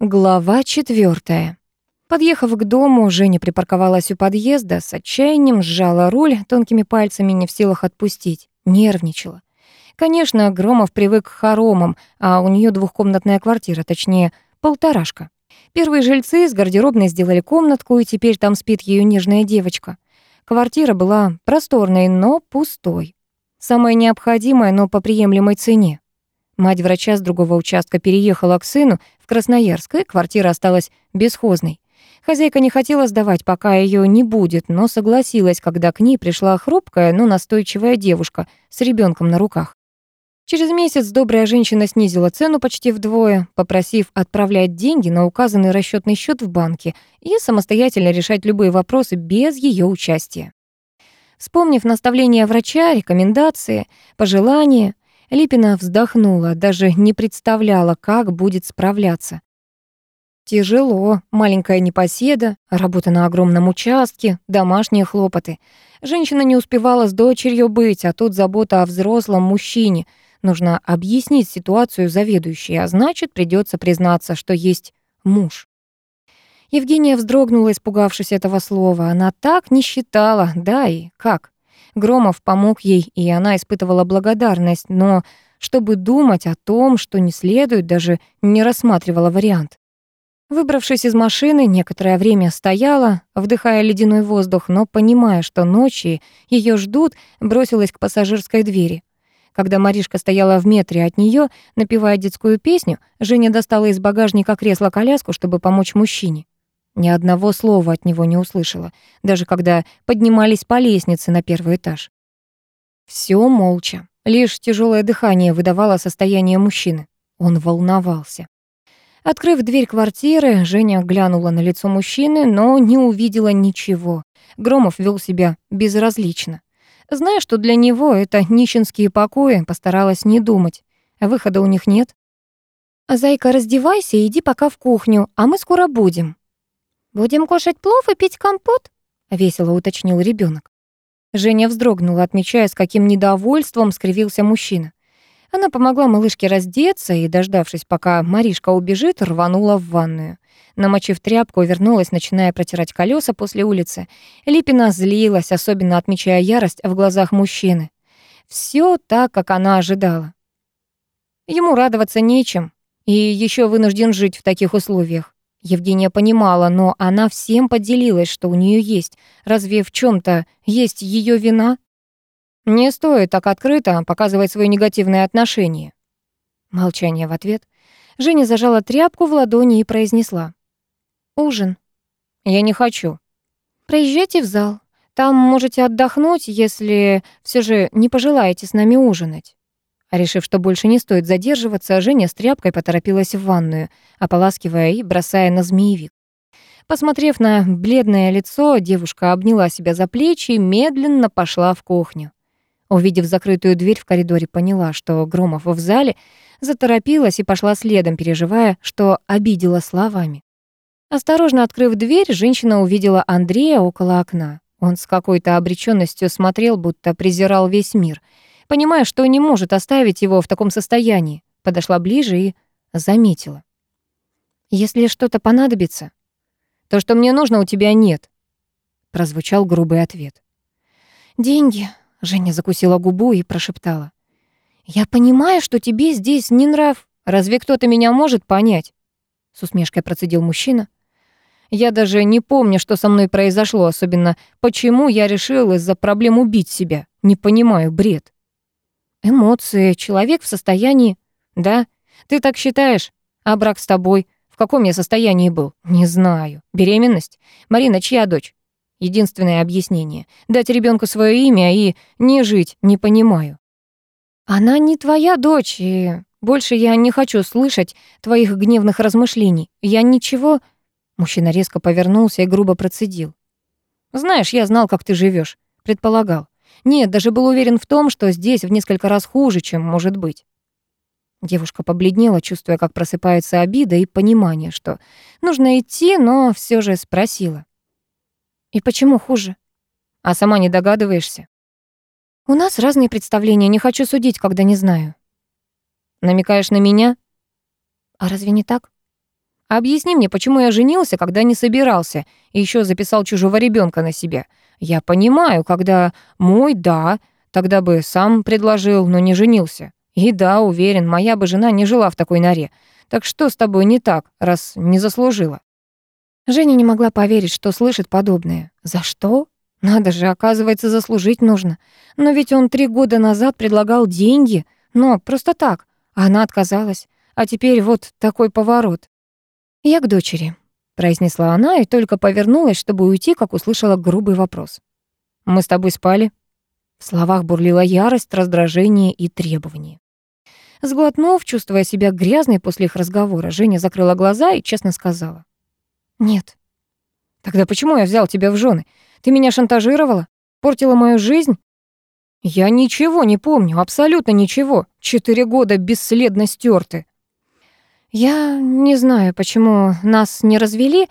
Глава четвертая. Подъехав к дому, Женя припарковалась у подъезда, с отчаянием сжала руль тонкими пальцами, не в силах отпустить. Нервничала. Конечно, Громов привык к хоромам, а у нее двухкомнатная квартира, точнее, полторашка. Первые жильцы из гардеробной сделали комнатку, и теперь там спит ее нежная девочка. Квартира была просторной, но пустой. Самое необходимое, но по приемлемой цене. Мать врача с другого участка переехала к сыну в Красноярск, и квартира осталась бесхозной. Хозяйка не хотела сдавать, пока ее не будет, но согласилась, когда к ней пришла хрупкая, но настойчивая девушка с ребенком на руках. Через месяц добрая женщина снизила цену почти вдвое, попросив отправлять деньги на указанный расчетный счет в банке и самостоятельно решать любые вопросы без ее участия. Вспомнив наставления врача, рекомендации, пожелания, Липина вздохнула, даже не представляла, как будет справляться. Тяжело, маленькая непоседа, работа на огромном участке, домашние хлопоты. Женщина не успевала с дочерью быть, а тут забота о взрослом мужчине. Нужно объяснить ситуацию заведующей, а значит, придется признаться, что есть муж. Евгения вздрогнула, испугавшись этого слова. Она так не считала, да и как. Громов помог ей, и она испытывала благодарность, но чтобы думать о том, что не следует, даже не рассматривала вариант. Выбравшись из машины, некоторое время стояла, вдыхая ледяной воздух, но, понимая, что ночи ее ждут, бросилась к пассажирской двери. Когда Маришка стояла в метре от нее, напевая детскую песню, Женя достала из багажника кресло-коляску, чтобы помочь мужчине. Ни одного слова от него не услышала, даже когда поднимались по лестнице на первый этаж. Все молча. Лишь тяжелое дыхание выдавало состояние мужчины. Он волновался. Открыв дверь квартиры, Женя глянула на лицо мужчины, но не увидела ничего. Громов вел себя безразлично. Зная, что для него это нищенские покои, постаралась не думать. Выхода у них нет. «Зайка, раздевайся и иди пока в кухню, а мы скоро будем», «Будем кушать плов и пить компот?» — весело уточнил ребенок. Женя вздрогнула, отмечая, с каким недовольством скривился мужчина. Она помогла малышке раздеться и, дождавшись, пока Маришка убежит, рванула в ванную. Намочив тряпку, вернулась, начиная протирать колеса после улицы. Липина злилась, особенно отмечая ярость в глазах мужчины. Все так, как она ожидала. Ему радоваться нечем, и еще вынужден жить в таких условиях. Евгения понимала, но она всем поделилась, что у нее есть. Разве в чем то есть ее вина? Не стоит так открыто показывать свои негативные отношения. Молчание в ответ. Женя зажала тряпку в ладони и произнесла. «Ужин». «Я не хочу». «Проезжайте в зал. Там можете отдохнуть, если все же не пожелаете с нами ужинать». Решив, что больше не стоит задерживаться, Женя с тряпкой поторопилась в ванную, ополаскивая и бросая на змеевик. Посмотрев на бледное лицо, девушка обняла себя за плечи и медленно пошла в кухню. Увидев закрытую дверь в коридоре, поняла, что Громов в зале, заторопилась и пошла следом, переживая, что обидела словами. Осторожно открыв дверь, женщина увидела Андрея около окна. Он с какой-то обречённостью смотрел, будто презирал весь мир — понимая, что не может оставить его в таком состоянии. Подошла ближе и заметила. «Если что-то понадобится, то, что мне нужно, у тебя нет», прозвучал грубый ответ. «Деньги», — Женя закусила губу и прошептала. «Я понимаю, что тебе здесь не нрав. Разве кто-то меня может понять?» С усмешкой процедил мужчина. «Я даже не помню, что со мной произошло, особенно почему я решил из-за проблем убить себя. Не понимаю, бред». Эмоции, человек в состоянии... Да, ты так считаешь? А брак с тобой? В каком я состоянии был? Не знаю. Беременность? Марина, чья дочь? Единственное объяснение. Дать ребенку свое имя и не жить, не понимаю. Она не твоя дочь, и больше я не хочу слышать твоих гневных размышлений. Я ничего... Мужчина резко повернулся и грубо процедил. Знаешь, я знал, как ты живешь, предполагал. Нет, даже был уверен в том, что здесь в несколько раз хуже, чем может быть. Девушка побледнела, чувствуя, как просыпается обида и понимание, что нужно идти, но все же спросила. «И почему хуже?» «А сама не догадываешься?» «У нас разные представления, не хочу судить, когда не знаю». «Намекаешь на меня?» «А разве не так?» Объясни мне, почему я женился, когда не собирался, и еще записал чужого ребенка на себя. Я понимаю, когда мой, да, тогда бы сам предложил, но не женился. И да, уверен, моя бы жена не жила в такой норе. Так что с тобой не так, раз не заслужила?» Женя не могла поверить, что слышит подобное. «За что? Надо же, оказывается, заслужить нужно. Но ведь он три года назад предлагал деньги, но просто так, она отказалась. А теперь вот такой поворот. «Я к дочери», — произнесла она и только повернулась, чтобы уйти, как услышала грубый вопрос. «Мы с тобой спали?» В словах бурлила ярость, раздражение и требование. Сглотнув, чувствуя себя грязной после их разговора, Женя закрыла глаза и честно сказала. «Нет». «Тогда почему я взял тебя в жены? Ты меня шантажировала? Портила мою жизнь?» «Я ничего не помню, абсолютно ничего. Четыре года бесследно стерты. «Я не знаю, почему нас не развели.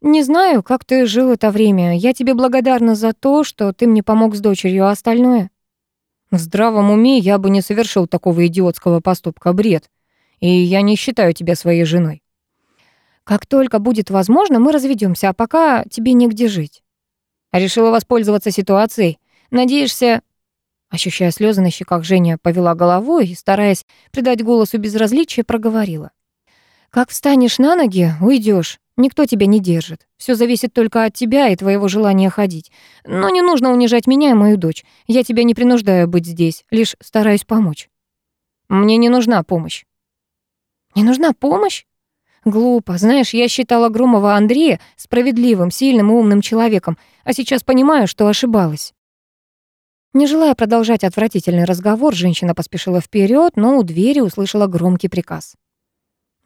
Не знаю, как ты жил это время. Я тебе благодарна за то, что ты мне помог с дочерью, а остальное...» «В здравом уме я бы не совершил такого идиотского поступка, бред. И я не считаю тебя своей женой». «Как только будет возможно, мы разведемся, а пока тебе негде жить». Решила воспользоваться ситуацией. Надеешься... Ощущая слезы на щеках, Женя повела головой и, стараясь придать голосу безразличие, проговорила. Как встанешь на ноги, уйдешь. Никто тебя не держит. Все зависит только от тебя и твоего желания ходить. Но не нужно унижать меня и мою дочь. Я тебя не принуждаю быть здесь, лишь стараюсь помочь. Мне не нужна помощь. Не нужна помощь? Глупо. Знаешь, я считала Громова Андрея справедливым, сильным и умным человеком, а сейчас понимаю, что ошибалась. Не желая продолжать отвратительный разговор, женщина поспешила вперед, но у двери услышала громкий приказ.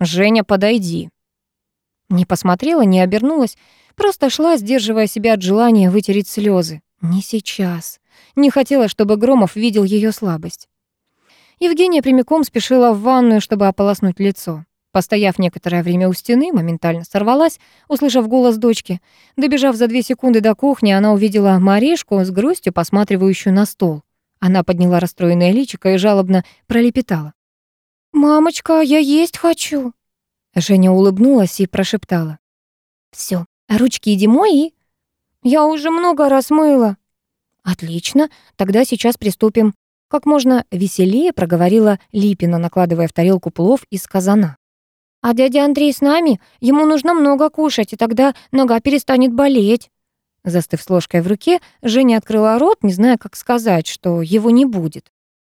«Женя, подойди». Не посмотрела, не обернулась, просто шла, сдерживая себя от желания вытереть слезы. Не сейчас. Не хотела, чтобы Громов видел ее слабость. Евгения прямиком спешила в ванную, чтобы ополоснуть лицо. Постояв некоторое время у стены, моментально сорвалась, услышав голос дочки. Добежав за две секунды до кухни, она увидела Маришку с грустью, посматривающую на стол. Она подняла расстроенное личико и жалобно пролепетала. «Мамочка, я есть хочу». Женя улыбнулась и прошептала. «Всё, ручки иди мой и...» «Я уже много раз мыла». «Отлично, тогда сейчас приступим». Как можно веселее проговорила Липина, накладывая в тарелку плов из казана. «А дядя Андрей с нами? Ему нужно много кушать, и тогда нога перестанет болеть». Застыв с ложкой в руке, Женя открыла рот, не зная, как сказать, что его не будет.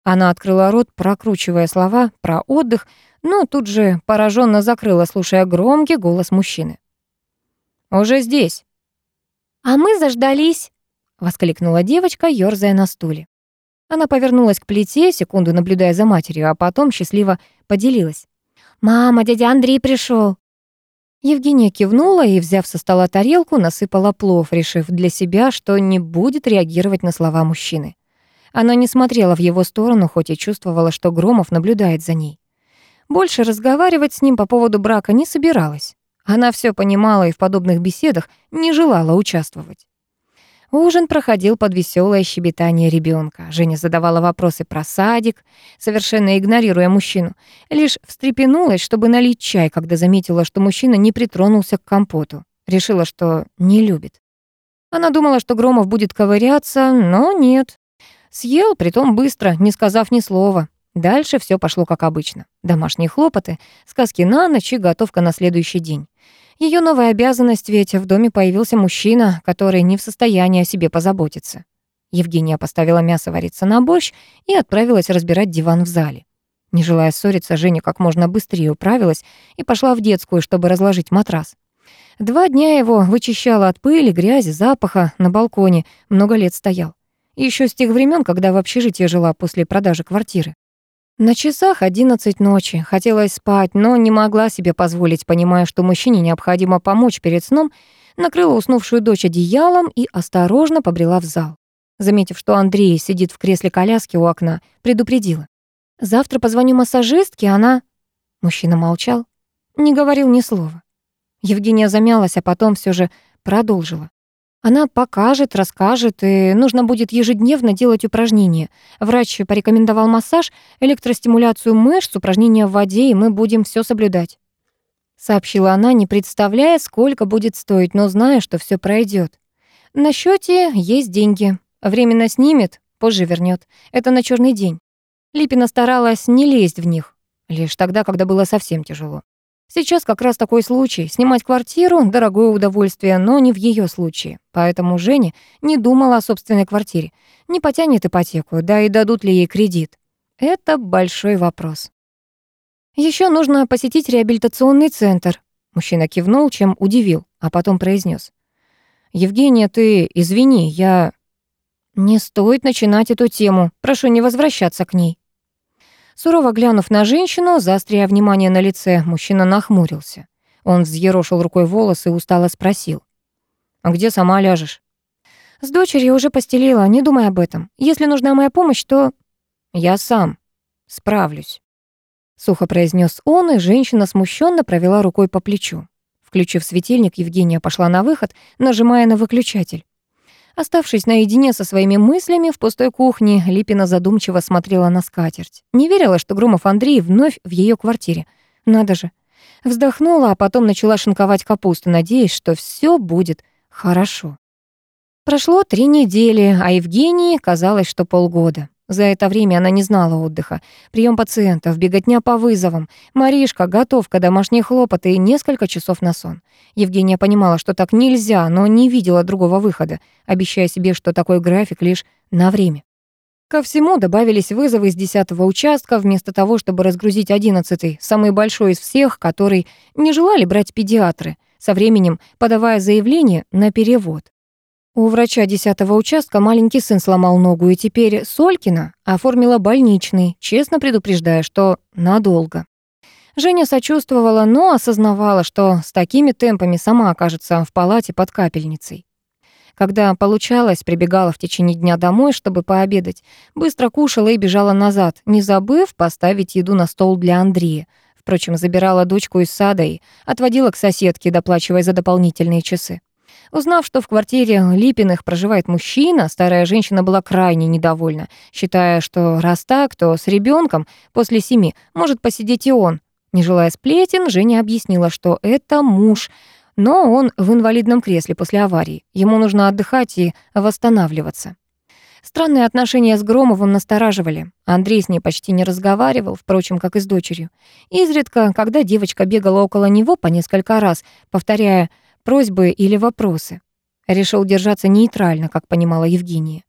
Она открыла рот, прокручивая слова про отдых, но тут же пораженно закрыла, слушая громкий голос мужчины. «Уже здесь». «А мы заждались», — воскликнула девочка, ёрзая на стуле. Она повернулась к плите, секунду наблюдая за матерью, а потом счастливо поделилась. «Мама, дядя Андрей пришел. Евгения кивнула и, взяв со стола тарелку, насыпала плов, решив для себя, что не будет реагировать на слова мужчины. Она не смотрела в его сторону, хоть и чувствовала, что Громов наблюдает за ней. Больше разговаривать с ним по поводу брака не собиралась. Она все понимала и в подобных беседах не желала участвовать. Ужин проходил под веселое щебетание ребенка. Женя задавала вопросы про садик, совершенно игнорируя мужчину. Лишь встрепенулась, чтобы налить чай, когда заметила, что мужчина не притронулся к компоту. Решила, что не любит. Она думала, что Громов будет ковыряться, но нет. Съел, притом быстро, не сказав ни слова. Дальше все пошло как обычно. Домашние хлопоты, сказки на ночь и готовка на следующий день. Ее новая обязанность, ведь в доме появился мужчина, который не в состоянии о себе позаботиться. Евгения поставила мясо вариться на борщ и отправилась разбирать диван в зале. Не желая ссориться, Женя как можно быстрее управилась и пошла в детскую, чтобы разложить матрас. Два дня его вычищала от пыли, грязи, запаха, на балконе, много лет стоял. Еще с тех времен, когда в общежитии жила после продажи квартиры. На часах одиннадцать ночи. Хотелось спать, но не могла себе позволить, понимая, что мужчине необходимо помочь перед сном, накрыла уснувшую дочь одеялом и осторожно побрела в зал. Заметив, что Андрей сидит в кресле коляски у окна, предупредила. «Завтра позвоню массажистке, она...» Мужчина молчал, не говорил ни слова. Евгения замялась, а потом все же продолжила. Она покажет, расскажет, и нужно будет ежедневно делать упражнения. Врач порекомендовал массаж, электростимуляцию мышц, упражнения в воде, и мы будем все соблюдать. сообщила она, не представляя, сколько будет стоить, но зная, что все пройдет. На счете есть деньги. Временно снимет, позже вернет. Это на черный день. Липина старалась не лезть в них, лишь тогда, когда было совсем тяжело. Сейчас как раз такой случай. Снимать квартиру — дорогое удовольствие, но не в ее случае. Поэтому Женя не думала о собственной квартире. Не потянет ипотеку, да и дадут ли ей кредит. Это большой вопрос. Еще нужно посетить реабилитационный центр. Мужчина кивнул, чем удивил, а потом произнес: «Евгения, ты извини, я...» «Не стоит начинать эту тему. Прошу не возвращаться к ней». Сурово глянув на женщину, заостряя внимание на лице, мужчина нахмурился. Он взъерошил рукой волосы и устало спросил. «А где сама ляжешь?» «С дочерью уже постелила, не думай об этом. Если нужна моя помощь, то...» «Я сам справлюсь», — сухо произнес он, и женщина смущенно провела рукой по плечу. Включив светильник, Евгения пошла на выход, нажимая на выключатель. Оставшись наедине со своими мыслями в пустой кухне, Липина задумчиво смотрела на скатерть. Не верила, что Громов Андрей вновь в ее квартире. Надо же. Вздохнула, а потом начала шинковать капусту, надеясь, что все будет хорошо. Прошло три недели, а Евгении казалось, что полгода. За это время она не знала отдыха. Прием пациентов, беготня по вызовам, Маришка, готовка, домашние хлопоты и несколько часов на сон. Евгения понимала, что так нельзя, но не видела другого выхода, обещая себе, что такой график лишь на время. Ко всему добавились вызовы из десятого участка, вместо того, чтобы разгрузить одиннадцатый, самый большой из всех, который не желали брать педиатры, со временем подавая заявление на перевод. У врача десятого участка маленький сын сломал ногу, и теперь Солькина оформила больничный, честно предупреждая, что надолго. Женя сочувствовала, но осознавала, что с такими темпами сама окажется в палате под капельницей. Когда получалось, прибегала в течение дня домой, чтобы пообедать, быстро кушала и бежала назад, не забыв поставить еду на стол для Андрея. Впрочем, забирала дочку из сада и отводила к соседке, доплачивая за дополнительные часы. Узнав, что в квартире Липиных проживает мужчина, старая женщина была крайне недовольна, считая, что раз так, то с ребенком после семи может посидеть и он. Не желая сплетен, Женя объяснила, что это муж, но он в инвалидном кресле после аварии. Ему нужно отдыхать и восстанавливаться. Странные отношения с Громовым настораживали. Андрей с ней почти не разговаривал, впрочем, как и с дочерью. Изредка, когда девочка бегала около него по несколько раз, повторяя просьбы или вопросы. Решил держаться нейтрально, как понимала Евгения.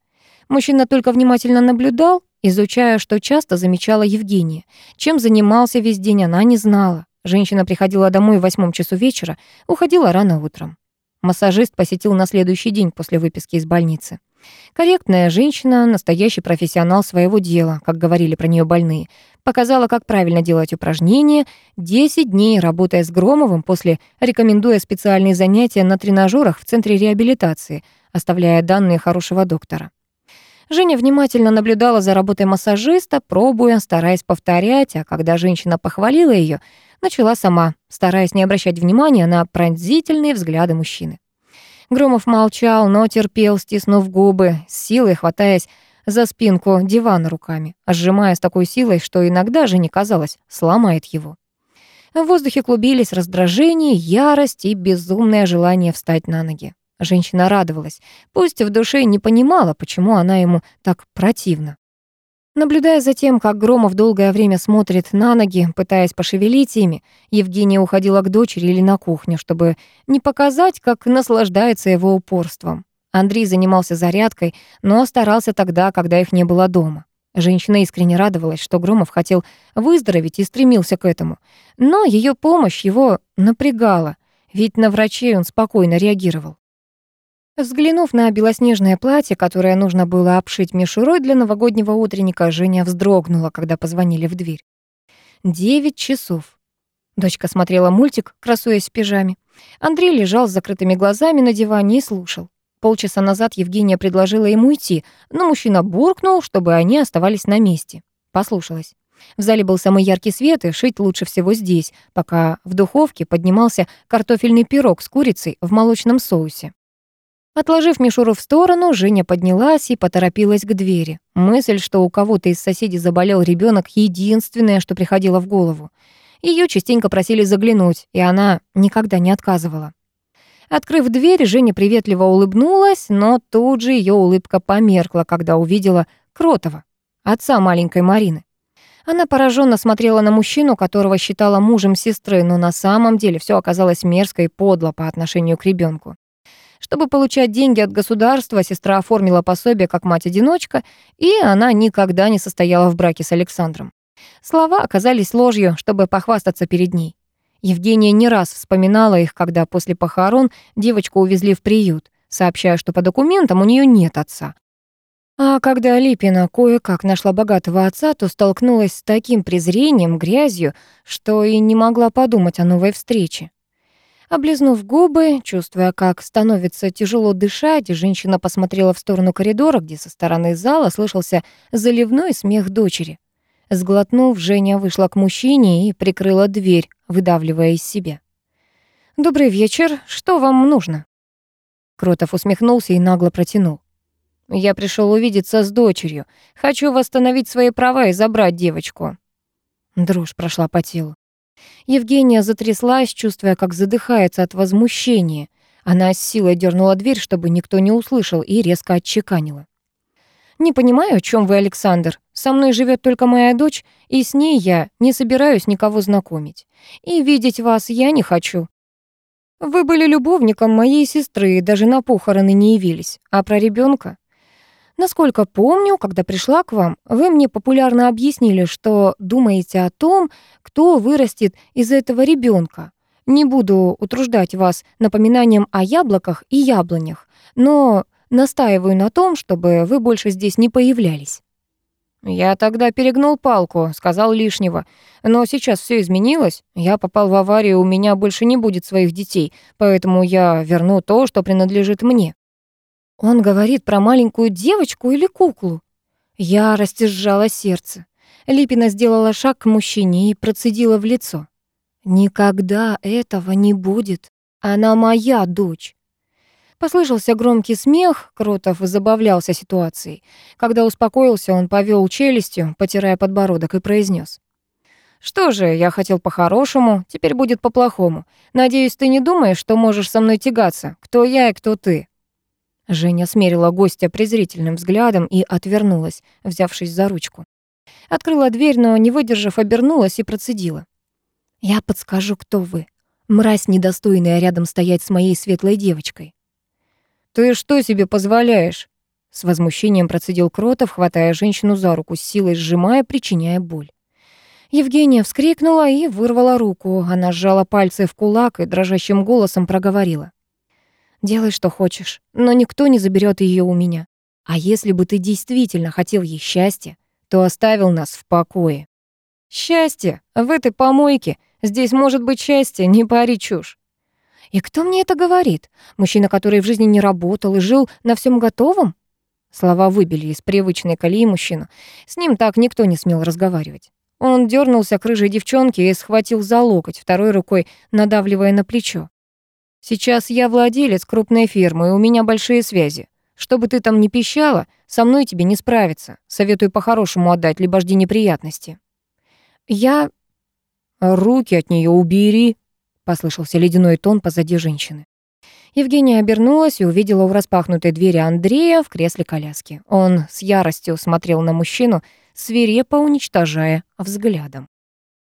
Мужчина только внимательно наблюдал, изучая, что часто замечала Евгения. Чем занимался весь день, она не знала. Женщина приходила домой в восьмом часу вечера, уходила рано утром. Массажист посетил на следующий день после выписки из больницы. Корректная женщина, настоящий профессионал своего дела, как говорили про нее больные, показала, как правильно делать упражнения, 10 дней работая с Громовым, после рекомендуя специальные занятия на тренажерах в центре реабилитации, оставляя данные хорошего доктора. Женя внимательно наблюдала за работой массажиста, пробуя, стараясь повторять, а когда женщина похвалила ее, начала сама, стараясь не обращать внимания на пронзительные взгляды мужчины. Громов молчал, но терпел, стиснув губы, с силой хватаясь за спинку дивана руками, сжимая с такой силой, что иногда же не казалось, сломает его. В воздухе клубились раздражение, ярость и безумное желание встать на ноги. Женщина радовалась, пусть в душе не понимала, почему она ему так противна. Наблюдая за тем, как Громов долгое время смотрит на ноги, пытаясь пошевелить ими, Евгения уходила к дочери или на кухню, чтобы не показать, как наслаждается его упорством. Андрей занимался зарядкой, но старался тогда, когда их не было дома. Женщина искренне радовалась, что Громов хотел выздороветь и стремился к этому. Но ее помощь его напрягала, ведь на врачей он спокойно реагировал. Взглянув на белоснежное платье, которое нужно было обшить мишурой для новогоднего утренника, Женя вздрогнула, когда позвонили в дверь. Девять часов. Дочка смотрела мультик, красуясь в пижаме. Андрей лежал с закрытыми глазами на диване и слушал. Полчаса назад Евгения предложила ему идти, но мужчина буркнул, чтобы они оставались на месте. Послушалась. В зале был самый яркий свет, и шить лучше всего здесь, пока в духовке поднимался картофельный пирог с курицей в молочном соусе. Отложив мишуру в сторону, Женя поднялась и поторопилась к двери. Мысль, что у кого-то из соседей заболел ребенок, единственное, что приходило в голову. Ее частенько просили заглянуть, и она никогда не отказывала. Открыв дверь, Женя приветливо улыбнулась, но тут же ее улыбка померкла, когда увидела Кротова, отца маленькой Марины. Она пораженно смотрела на мужчину, которого считала мужем сестры, но на самом деле все оказалось мерзко и подло по отношению к ребенку. Чтобы получать деньги от государства, сестра оформила пособие как мать-одиночка, и она никогда не состояла в браке с Александром. Слова оказались ложью, чтобы похвастаться перед ней. Евгения не раз вспоминала их, когда после похорон девочку увезли в приют, сообщая, что по документам у нее нет отца. А когда Липина кое-как нашла богатого отца, то столкнулась с таким презрением, грязью, что и не могла подумать о новой встрече. Облизнув губы, чувствуя, как становится тяжело дышать, женщина посмотрела в сторону коридора, где со стороны зала слышался заливной смех дочери. Сглотнув, Женя вышла к мужчине и прикрыла дверь, выдавливая из себя. «Добрый вечер. Что вам нужно?» Кротов усмехнулся и нагло протянул. «Я пришел увидеться с дочерью. Хочу восстановить свои права и забрать девочку». Дрожь прошла по телу. Евгения затряслась, чувствуя, как задыхается от возмущения. Она с силой дернула дверь, чтобы никто не услышал, и резко отчеканила. «Не понимаю, о чем вы, Александр. Со мной живет только моя дочь, и с ней я не собираюсь никого знакомить. И видеть вас я не хочу. Вы были любовником моей сестры и даже на похороны не явились. А про ребенка? Насколько помню, когда пришла к вам, вы мне популярно объяснили, что думаете о том, кто вырастет из этого ребенка. Не буду утруждать вас напоминанием о яблоках и яблонях, но Настаиваю на том, чтобы вы больше здесь не появлялись». Я тогда перегнул палку, сказал лишнего. Но сейчас все изменилось. Я попал в аварию, у меня больше не будет своих детей, поэтому я верну то, что принадлежит мне. Он говорит про маленькую девочку или куклу. Я растяжала сердце. Липина сделала шаг к мужчине и процедила в лицо. «Никогда этого не будет. Она моя дочь. Послышался громкий смех, Кротов забавлялся ситуацией. Когда успокоился, он повел челюстью, потирая подбородок, и произнес: «Что же, я хотел по-хорошему, теперь будет по-плохому. Надеюсь, ты не думаешь, что можешь со мной тягаться, кто я и кто ты?» Женя смерила гостя презрительным взглядом и отвернулась, взявшись за ручку. Открыла дверь, но, не выдержав, обернулась и процедила. «Я подскажу, кто вы. Мразь недостойная рядом стоять с моей светлой девочкой». «Ты что себе позволяешь?» С возмущением процедил Кротов, хватая женщину за руку, с силой сжимая, причиняя боль. Евгения вскрикнула и вырвала руку. Она сжала пальцы в кулак и дрожащим голосом проговорила. «Делай, что хочешь, но никто не заберет ее у меня. А если бы ты действительно хотел ей счастья, то оставил нас в покое». «Счастье? В этой помойке? Здесь может быть счастье, не пари чушь. И кто мне это говорит? Мужчина, который в жизни не работал и жил на всем готовом? Слова выбили из привычной колеи мужчину. С ним так никто не смел разговаривать. Он дернулся к рыжей девчонке и схватил за локоть, второй рукой надавливая на плечо. «Сейчас я владелец крупной фирмы, и у меня большие связи. Что бы ты там ни пищала, со мной тебе не справиться. Советую по-хорошему отдать, либо жди неприятности». «Я...» «Руки от нее убери», послышался ледяной тон позади женщины. Евгения обернулась и увидела у распахнутой двери Андрея в кресле коляски. Он с яростью смотрел на мужчину, свирепо уничтожая взглядом.